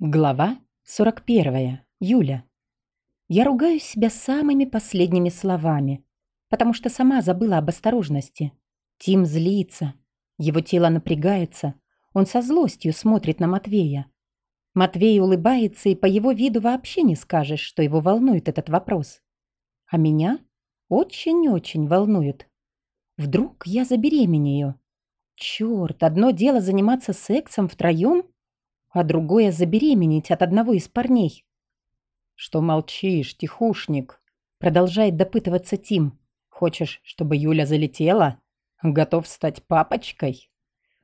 Глава 41. Юля. Я ругаю себя самыми последними словами, потому что сама забыла об осторожности. Тим злится. Его тело напрягается. Он со злостью смотрит на Матвея. Матвей улыбается, и по его виду вообще не скажешь, что его волнует этот вопрос. А меня очень-очень волнует. Вдруг я забеременею. Черт, одно дело заниматься сексом втроем — а другое забеременеть от одного из парней. «Что молчишь, тихушник?» Продолжает допытываться Тим. «Хочешь, чтобы Юля залетела? Готов стать папочкой?»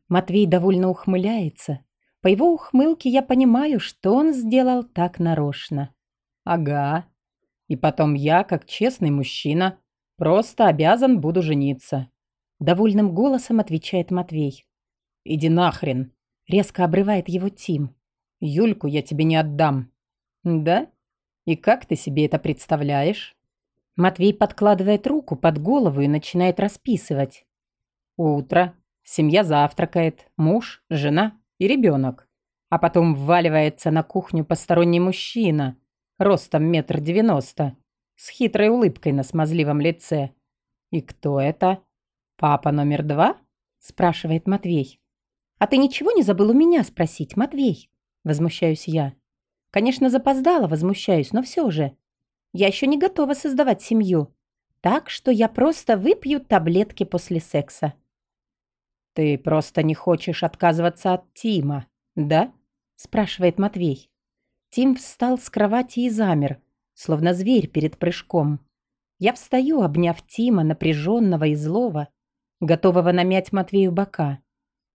Матвей довольно ухмыляется. По его ухмылке я понимаю, что он сделал так нарочно. «Ага. И потом я, как честный мужчина, просто обязан буду жениться». Довольным голосом отвечает Матвей. «Иди нахрен!» Резко обрывает его Тим. «Юльку я тебе не отдам». «Да? И как ты себе это представляешь?» Матвей подкладывает руку под голову и начинает расписывать. «Утро. Семья завтракает. Муж, жена и ребенок. А потом вваливается на кухню посторонний мужчина, ростом метр девяносто, с хитрой улыбкой на смазливом лице. «И кто это? Папа номер два?» – спрашивает Матвей. «А ты ничего не забыл у меня спросить, Матвей?» Возмущаюсь я. Конечно, запоздала, возмущаюсь, но все же. Я еще не готова создавать семью. Так что я просто выпью таблетки после секса. «Ты просто не хочешь отказываться от Тима, да?» спрашивает Матвей. Тим встал с кровати и замер, словно зверь перед прыжком. Я встаю, обняв Тима, напряженного и злого, готового намять Матвею бока.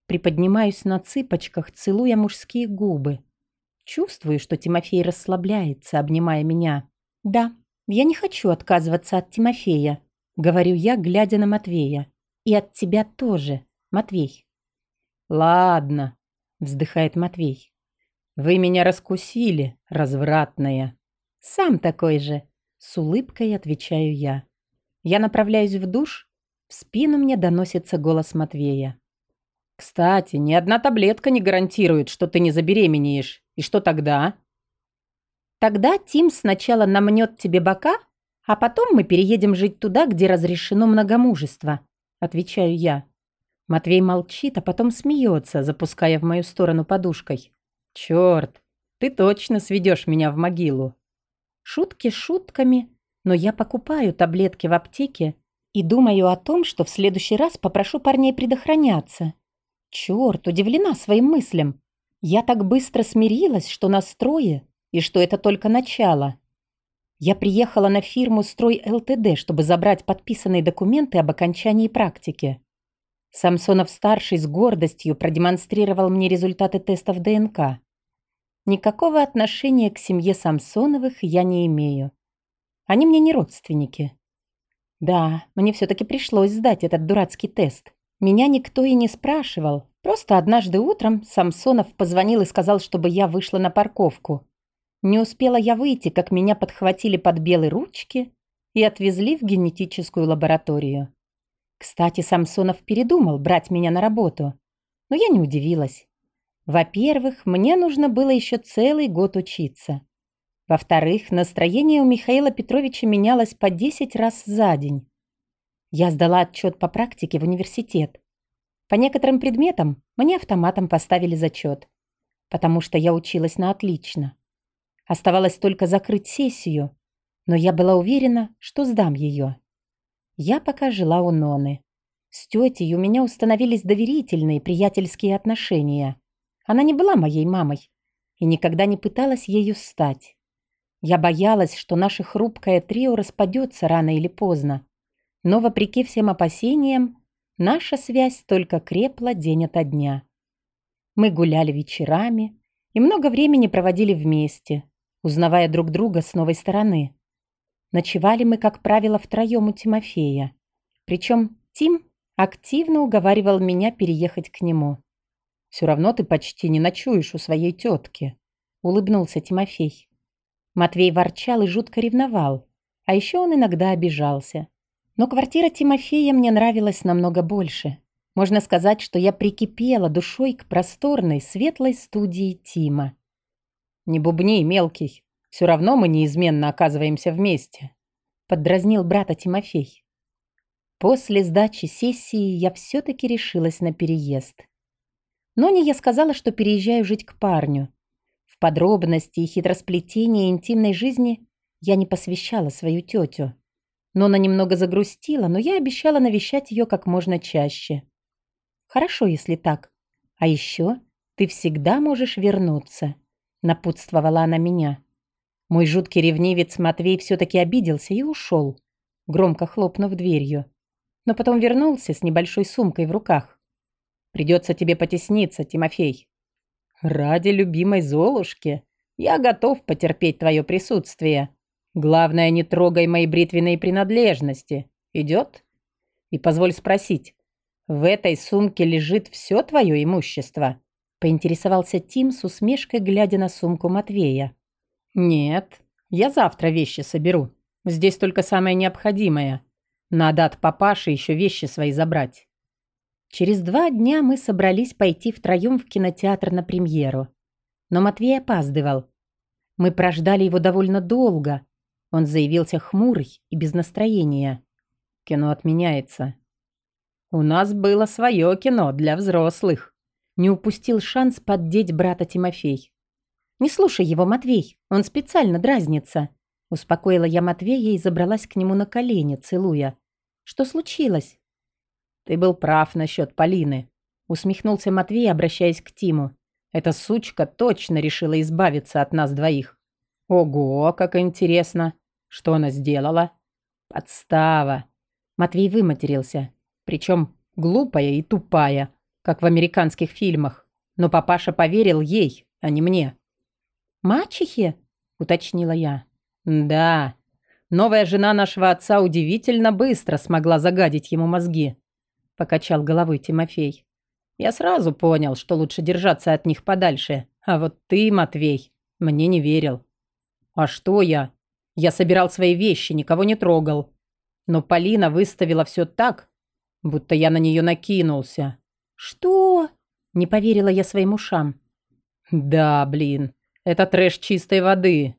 Приподнимаюсь на цыпочках, целуя мужские губы. Чувствую, что Тимофей расслабляется, обнимая меня. «Да, я не хочу отказываться от Тимофея», — говорю я, глядя на Матвея. «И от тебя тоже, Матвей». «Ладно», — вздыхает Матвей. «Вы меня раскусили, развратная». «Сам такой же», — с улыбкой отвечаю я. Я направляюсь в душ, в спину мне доносится голос Матвея. Кстати, ни одна таблетка не гарантирует, что ты не забеременеешь. И что тогда? Тогда Тим сначала намнет тебе бока, а потом мы переедем жить туда, где разрешено многомужество, отвечаю я. Матвей молчит, а потом смеется, запуская в мою сторону подушкой. Черт, ты точно сведешь меня в могилу. Шутки шутками, но я покупаю таблетки в аптеке и думаю о том, что в следующий раз попрошу парней предохраняться. Черт, удивлена своим мыслям. Я так быстро смирилась, что настрое, и что это только начало. Я приехала на фирму «Строй ЛТД», чтобы забрать подписанные документы об окончании практики. Самсонов-старший с гордостью продемонстрировал мне результаты тестов ДНК. Никакого отношения к семье Самсоновых я не имею. Они мне не родственники. Да, мне все-таки пришлось сдать этот дурацкий тест. Меня никто и не спрашивал. Просто однажды утром Самсонов позвонил и сказал, чтобы я вышла на парковку. Не успела я выйти, как меня подхватили под белые ручки и отвезли в генетическую лабораторию. Кстати, Самсонов передумал брать меня на работу. Но я не удивилась. Во-первых, мне нужно было еще целый год учиться. Во-вторых, настроение у Михаила Петровича менялось по 10 раз за день. Я сдала отчет по практике в университет. По некоторым предметам мне автоматом поставили зачет, потому что я училась на отлично. Оставалось только закрыть сессию, но я была уверена, что сдам ее. Я пока жила у Ноны. С тетей у меня установились доверительные приятельские отношения. Она не была моей мамой и никогда не пыталась ею стать. Я боялась, что наше хрупкое трио распадется рано или поздно, но, вопреки всем опасениям, наша связь только крепла день ото дня. Мы гуляли вечерами и много времени проводили вместе, узнавая друг друга с новой стороны. Ночевали мы, как правило, втроем у Тимофея. Причем Тим активно уговаривал меня переехать к нему. «Все равно ты почти не ночуешь у своей тетки», — улыбнулся Тимофей. Матвей ворчал и жутко ревновал, а еще он иногда обижался. Но квартира Тимофея мне нравилась намного больше. Можно сказать, что я прикипела душой к просторной, светлой студии Тима. Не бубни, мелкий. Все равно мы неизменно оказываемся вместе. Поддразнил брата Тимофей. После сдачи сессии я все-таки решилась на переезд. Ноне я сказала, что переезжаю жить к парню. В подробности и хитросплетения интимной жизни я не посвящала свою тетю. Нона немного загрустила, но я обещала навещать ее как можно чаще. «Хорошо, если так. А еще ты всегда можешь вернуться», — напутствовала она меня. Мой жуткий ревнивец Матвей все-таки обиделся и ушел, громко хлопнув дверью. Но потом вернулся с небольшой сумкой в руках. «Придется тебе потесниться, Тимофей. Ради любимой Золушки я готов потерпеть твое присутствие. Главное, не трогай мои бритвенные принадлежности. Идет? И позволь спросить, в этой сумке лежит все твое имущество?» Поинтересовался Тим с усмешкой, глядя на сумку Матвея. «Нет, я завтра вещи соберу. Здесь только самое необходимое. Надо от папаши еще вещи свои забрать». Через два дня мы собрались пойти втроем в кинотеатр на премьеру. Но Матвей опаздывал. Мы прождали его довольно долго. Он заявился хмурый и без настроения. Кино отменяется. У нас было свое кино для взрослых. Не упустил шанс поддеть брата Тимофей. «Не слушай его, Матвей, он специально дразнится». Успокоила я Матвея и забралась к нему на колени, целуя. «Что случилось?» «Ты был прав насчет Полины», — усмехнулся Матвей, обращаясь к Тиму. «Эта сучка точно решила избавиться от нас двоих». «Ого, как интересно! Что она сделала?» «Подстава!» Матвей выматерился. Причем глупая и тупая, как в американских фильмах. Но папаша поверил ей, а не мне. «Мачехе?» — уточнила я. «Да. Новая жена нашего отца удивительно быстро смогла загадить ему мозги», — покачал головой Тимофей. «Я сразу понял, что лучше держаться от них подальше. А вот ты, Матвей, мне не верил». «А что я? Я собирал свои вещи, никого не трогал. Но Полина выставила все так, будто я на нее накинулся». «Что?» — не поверила я своим ушам. «Да, блин. Это трэш чистой воды».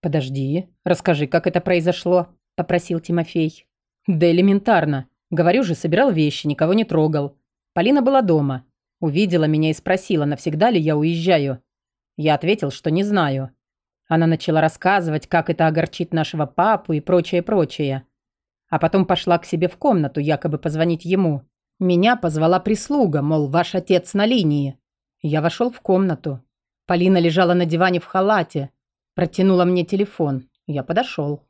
«Подожди, расскажи, как это произошло», — попросил Тимофей. «Да элементарно. Говорю же, собирал вещи, никого не трогал. Полина была дома. Увидела меня и спросила, навсегда ли я уезжаю. Я ответил, что не знаю. Она начала рассказывать, как это огорчит нашего папу и прочее-прочее. А потом пошла к себе в комнату, якобы позвонить ему. Меня позвала прислуга, мол, ваш отец на линии. Я вошел в комнату. Полина лежала на диване в халате. Протянула мне телефон. Я подошел.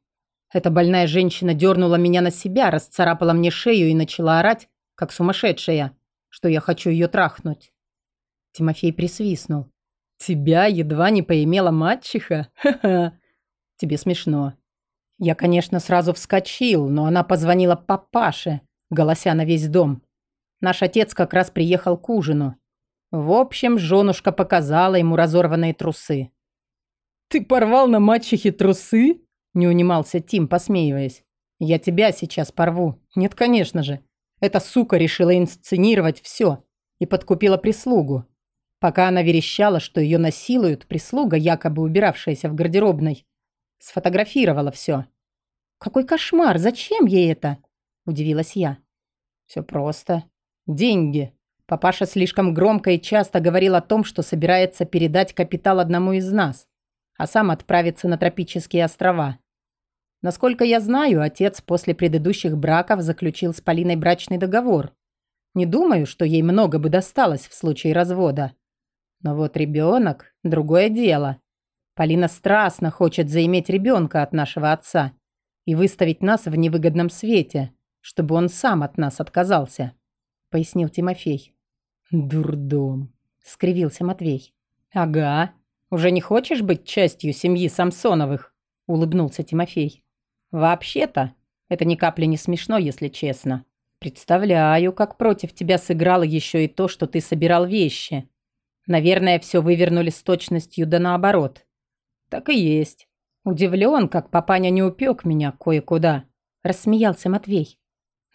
Эта больная женщина дернула меня на себя, расцарапала мне шею и начала орать, как сумасшедшая, что я хочу ее трахнуть. Тимофей присвистнул. «Тебя едва не поимела мачеха? Ха-ха! Тебе смешно». Я, конечно, сразу вскочил, но она позвонила папаше, голося на весь дом. Наш отец как раз приехал к ужину. В общем, женушка показала ему разорванные трусы. «Ты порвал на мачехе трусы?» – не унимался Тим, посмеиваясь. «Я тебя сейчас порву». «Нет, конечно же. Эта сука решила инсценировать все и подкупила прислугу. Пока она верещала, что ее насилуют, прислуга, якобы убиравшаяся в гардеробной, сфотографировала все. «Какой кошмар! Зачем ей это?» – удивилась я. «Все просто. Деньги. Папаша слишком громко и часто говорил о том, что собирается передать капитал одному из нас, а сам отправиться на тропические острова. Насколько я знаю, отец после предыдущих браков заключил с Полиной брачный договор. Не думаю, что ей много бы досталось в случае развода. Но вот ребенок – другое дело. Полина страстно хочет заиметь ребенка от нашего отца и выставить нас в невыгодном свете, чтобы он сам от нас отказался», – пояснил Тимофей. «Дурдом», — скривился Матвей. «Ага. Уже не хочешь быть частью семьи Самсоновых?» — улыбнулся Тимофей. «Вообще-то, это ни капли не смешно, если честно. Представляю, как против тебя сыграло еще и то, что ты собирал вещи. Наверное, все вывернули с точностью да наоборот. Так и есть. Удивлен, как папаня не упек меня кое-куда», — рассмеялся Матвей.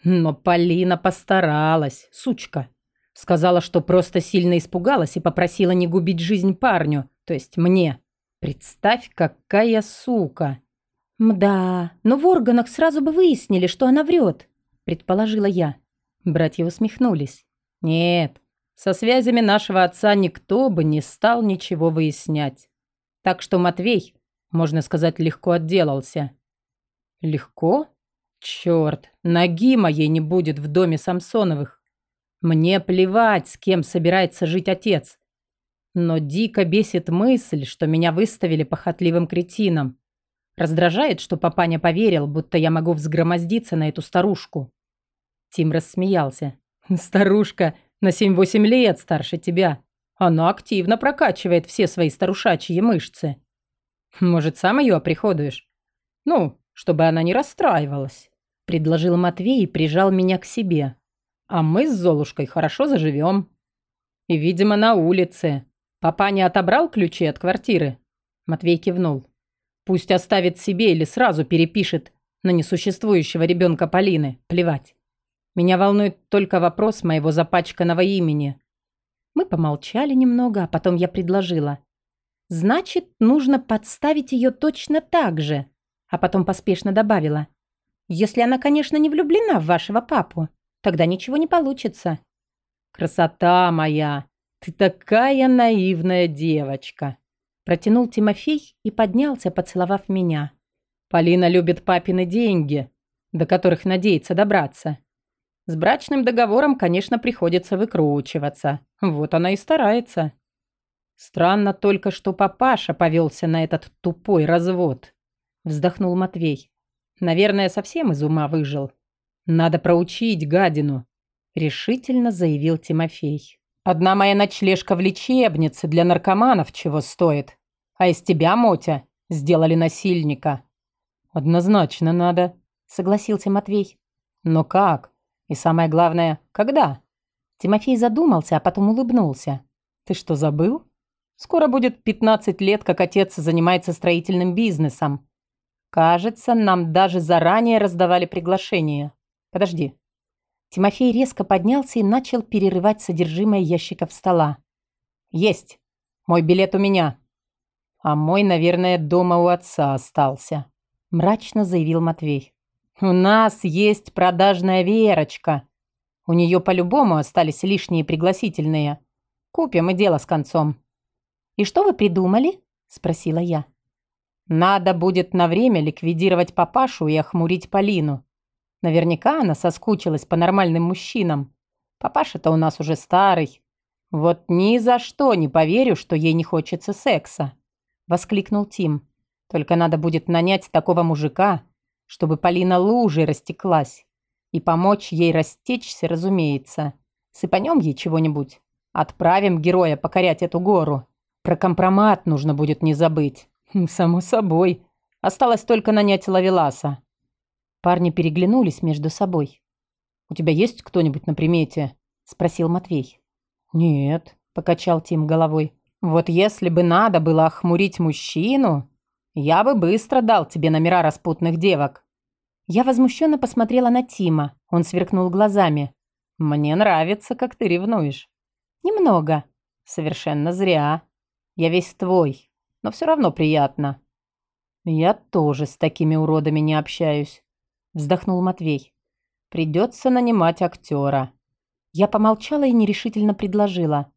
«Но Полина постаралась, сучка». Сказала, что просто сильно испугалась и попросила не губить жизнь парню, то есть мне. Представь, какая сука. Мда, но в органах сразу бы выяснили, что она врет, предположила я. Братья усмехнулись. Нет, со связями нашего отца никто бы не стал ничего выяснять. Так что Матвей, можно сказать, легко отделался. Легко? Черт, ноги моей не будет в доме Самсоновых. Мне плевать, с кем собирается жить отец. Но дико бесит мысль, что меня выставили похотливым кретином. Раздражает, что папаня поверил, будто я могу взгромоздиться на эту старушку. Тим рассмеялся. «Старушка на 7-8 лет старше тебя. Она активно прокачивает все свои старушачьи мышцы. Может, сам ее оприходуешь? Ну, чтобы она не расстраивалась», – предложил Матвей и прижал меня к себе. «А мы с Золушкой хорошо заживем. И, видимо, на улице. Папа не отобрал ключи от квартиры?» Матвей кивнул. «Пусть оставит себе или сразу перепишет на несуществующего ребенка Полины. Плевать. Меня волнует только вопрос моего запачканного имени». Мы помолчали немного, а потом я предложила. «Значит, нужно подставить ее точно так же», а потом поспешно добавила. «Если она, конечно, не влюблена в вашего папу, тогда ничего не получится». «Красота моя! Ты такая наивная девочка!» Протянул Тимофей и поднялся, поцеловав меня. «Полина любит папины деньги, до которых надеется добраться. С брачным договором, конечно, приходится выкручиваться. Вот она и старается. Странно только, что папаша повелся на этот тупой развод. Вздохнул Матвей. Наверное, совсем из ума выжил. Надо проучить гадину. Решительно заявил Тимофей. Одна моя ночлежка в лечебнице для наркоманов чего стоит. А из тебя, Мотя, сделали насильника. Однозначно надо, согласился Матвей. Но как? И самое главное, когда? Тимофей задумался, а потом улыбнулся. Ты что, забыл? Скоро будет 15 лет, как отец занимается строительным бизнесом. Кажется, нам даже заранее раздавали приглашение. Подожди. Тимофей резко поднялся и начал перерывать содержимое ящиков стола. Есть. Мой билет у меня. А мой, наверное, дома у отца остался. Мрачно заявил Матвей. «У нас есть продажная Верочка. У нее по-любому остались лишние пригласительные. Купим и дело с концом». «И что вы придумали?» – спросила я. «Надо будет на время ликвидировать папашу и охмурить Полину. Наверняка она соскучилась по нормальным мужчинам. Папаша-то у нас уже старый. Вот ни за что не поверю, что ей не хочется секса», – воскликнул Тим. «Только надо будет нанять такого мужика, чтобы Полина лужей растеклась. И помочь ей растечься, разумеется. Сыпанем ей чего-нибудь. Отправим героя покорять эту гору. Про компромат нужно будет не забыть. Хм, само собой. Осталось только нанять лавеласа. Парни переглянулись между собой. «У тебя есть кто-нибудь на примете?» – спросил Матвей. «Нет», – покачал Тим головой. «Вот если бы надо было охмурить мужчину, я бы быстро дал тебе номера распутных девок». Я возмущенно посмотрела на Тима. Он сверкнул глазами. «Мне нравится, как ты ревнуешь». «Немного». «Совершенно зря. Я весь твой, но все равно приятно». «Я тоже с такими уродами не общаюсь», — вздохнул Матвей. «Придется нанимать актера». Я помолчала и нерешительно предложила.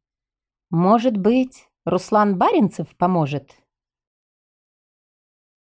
«Может быть, Руслан Баринцев поможет?»